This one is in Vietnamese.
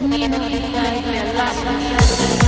Nino, Nino, Nino, Nino,